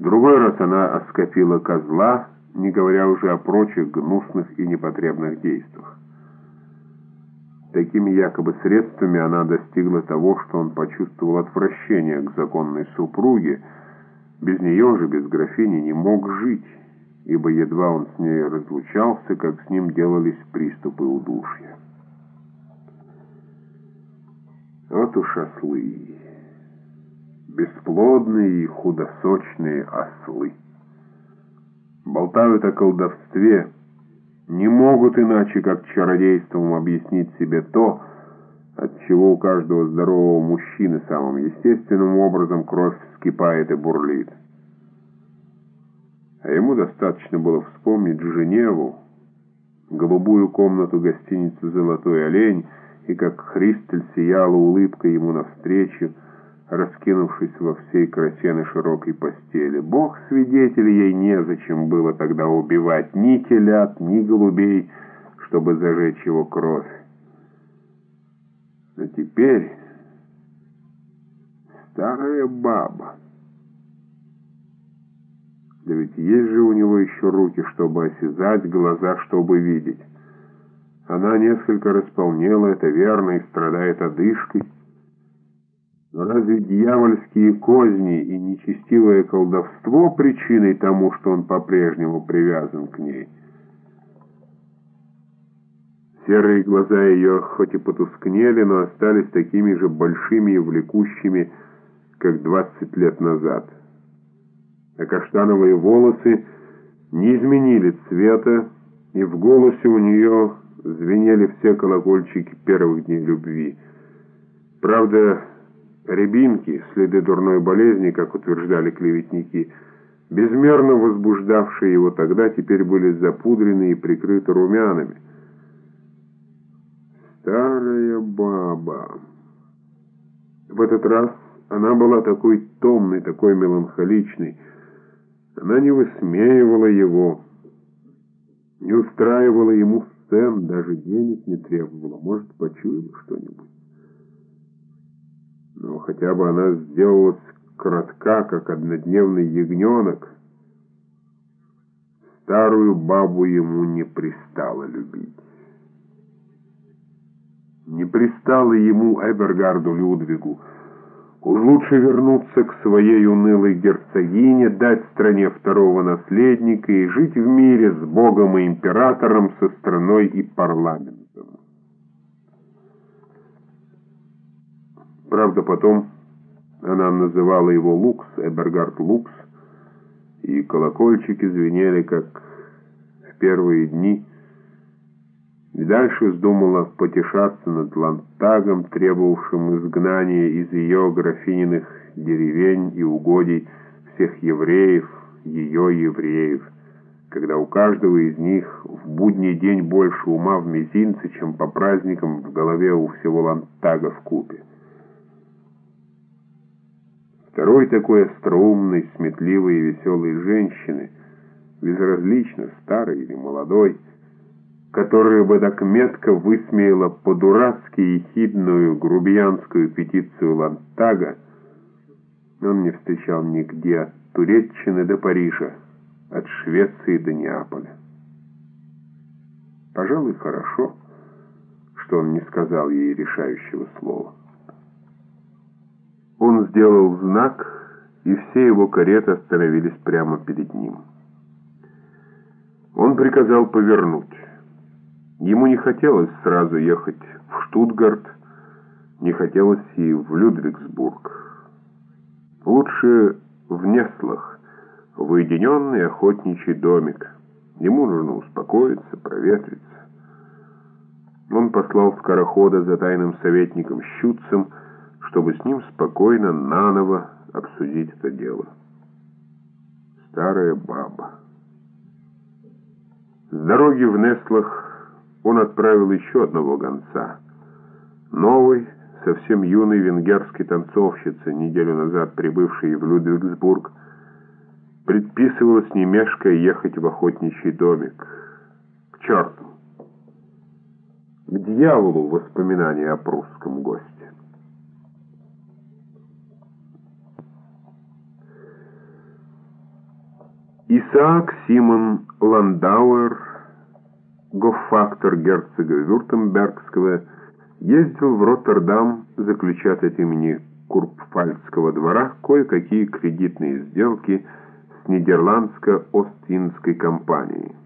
Другой раз она оскопила козла, не говоря уже о прочих гнусных и непотребных действиях. Такими якобы средствами она достигла того, что он почувствовал отвращение к законной супруге, без нее же, без графини, не мог жить, ибо едва он с ней разлучался, как с ним делались приступы удушья. Вот уж ослы, бесплодные и худосочные ослы. Болтают о колдовстве, не могут иначе, как чародейством объяснить себе то, от чего у каждого здорового мужчины самым естественным образом кровь вскипает и бурлит. А ему достаточно было вспомнить Женеву, голубую комнату гостиницы «Золотой олень», и как Христель сияла улыбкой ему навстречу, раскинувшись во всей красе на широкой постели. Бог свидетель, ей незачем было тогда убивать ни телят, ни голубей, чтобы зажечь его кровь. Но теперь старая баба. Да ведь есть же у него еще руки, чтобы осязать, глаза, чтобы видеть. Она несколько располнела, это верно, и страдает одышкой. Но разве дьявольские козни и нечестивое колдовство причиной тому, что он по-прежнему привязан к ней? Серые глаза ее хоть и потускнели, но остались такими же большими и влекущими, как двадцать лет назад. А каштановые волосы не изменили цвета, и в голосе у нее звенели все колокольчики первых дней любви. Правда, рябинки, следы дурной болезни, как утверждали клеветники, безмерно возбуждавшие его тогда, теперь были запудрены и прикрыты румянами. Старая баба. В этот раз она была такой томной, такой меланхоличной. Она не высмеивала его, не устраивала ему сцен, даже денег не требовала, может, почуяла что-нибудь. Но хотя бы она сделалась кратка, как однодневный ягненок. Старую бабу ему не пристало любить. Не пристало ему Эбергарду Людвигу. Уж лучше вернуться к своей унылой герцогине, дать стране второго наследника и жить в мире с Богом и императором, со страной и парламентом. Правда, потом она называла его Лукс, Эбергард Лукс, и колокольчики звенели, как в первые дни, и дальше вздумала потешаться над Лантагом, требовавшим изгнания из ее графининых деревень и угодий всех евреев, ее евреев, когда у каждого из них в будний день больше ума в мизинце, чем по праздникам в голове у всего Лантага в купе. Второй такой остроумной, сметливой и веселой женщины, безразлично, старой или молодой, которая бы так метко высмеяла по-дурацки ехидную грубиянскую петицию Лантага, он не встречал нигде от Туреччины до Парижа, от Швеции до Неаполя. Пожалуй, хорошо, что он не сказал ей решающего слова. Сделал знак, и все его кареты остановились прямо перед ним. Он приказал повернуть. Ему не хотелось сразу ехать в Штутгарт, не хотелось и в Людвигсбург. Лучше в Неслах, в уединенный охотничий домик. Ему нужно успокоиться, проветриться. Он послал скорохода за тайным советником Щуцем, чтобы с ним спокойно наново обсудить это дело. Старая баба. С дороги в Неслах он отправил еще одного гонца. Новый, совсем юный венгерский танцовщица, неделю назад прибывший в Людвигсбург, предписывалось не ехать в охотничий домик. К черту! К дьяволу воспоминания о прусском госте. Исаак Симон Ландауэр, гоффактор герцога Вюртембергского, ездил в Роттердам заключать от имени Курпфальцского двора кое-какие кредитные сделки с нидерландско-остинской компанией.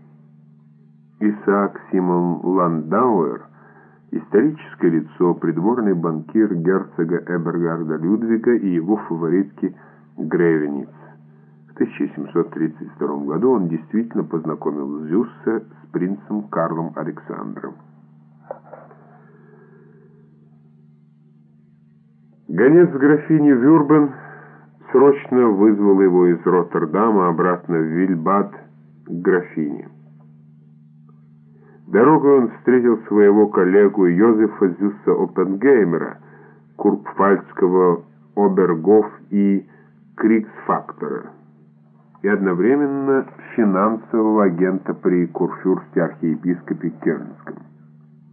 Исаак Симон Ландауэр – историческое лицо, придворный банкир герцога Эбергарда Людвига и его фаворитки Гревениц. В 1732 году он действительно познакомил Зюсса с принцем Карлом Александром. Гонец графини Вюрбен срочно вызвал его из Роттердама обратно в Вильбад к графине. Дорогой он встретил своего коллегу Йозефа Зюсса Оппенгеймера, курпфальцкого обергов и криксфактора и одновременно финансового агента при курфюрсте архиепископе Кернском.